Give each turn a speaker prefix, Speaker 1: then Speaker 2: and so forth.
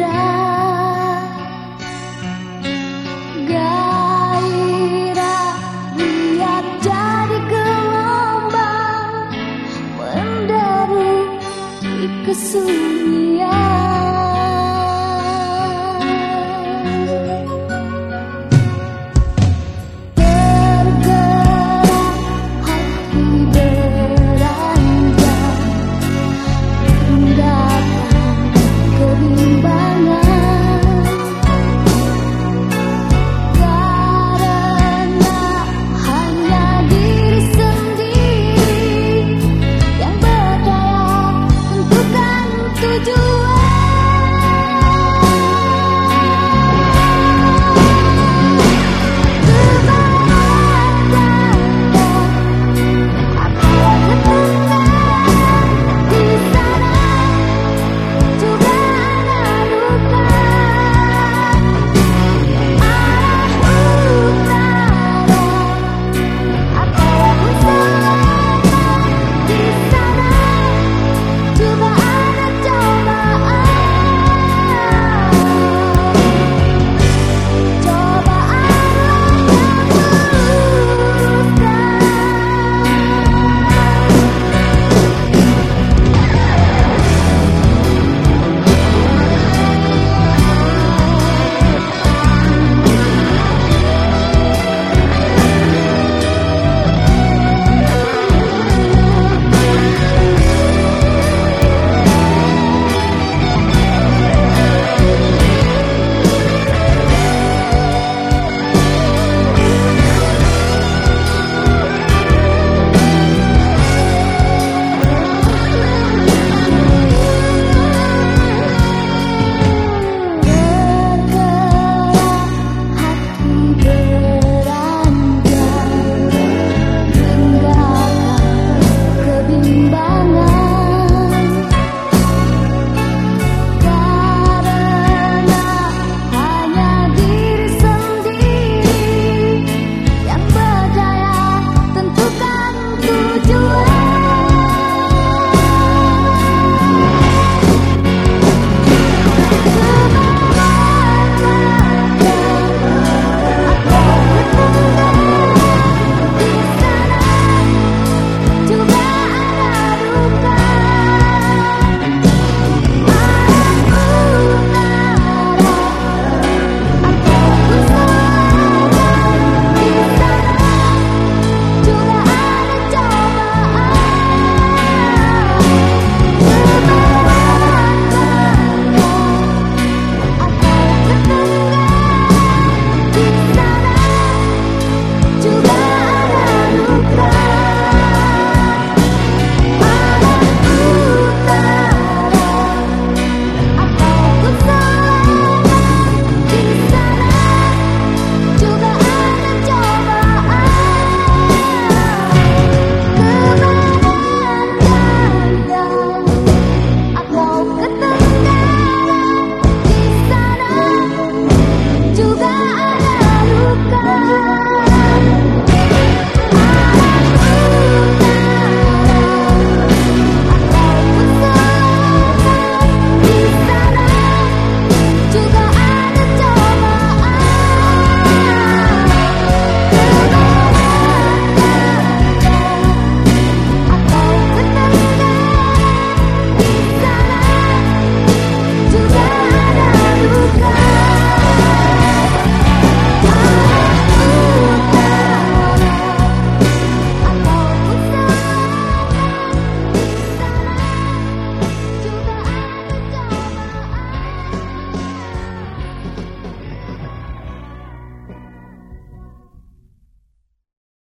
Speaker 1: die. you.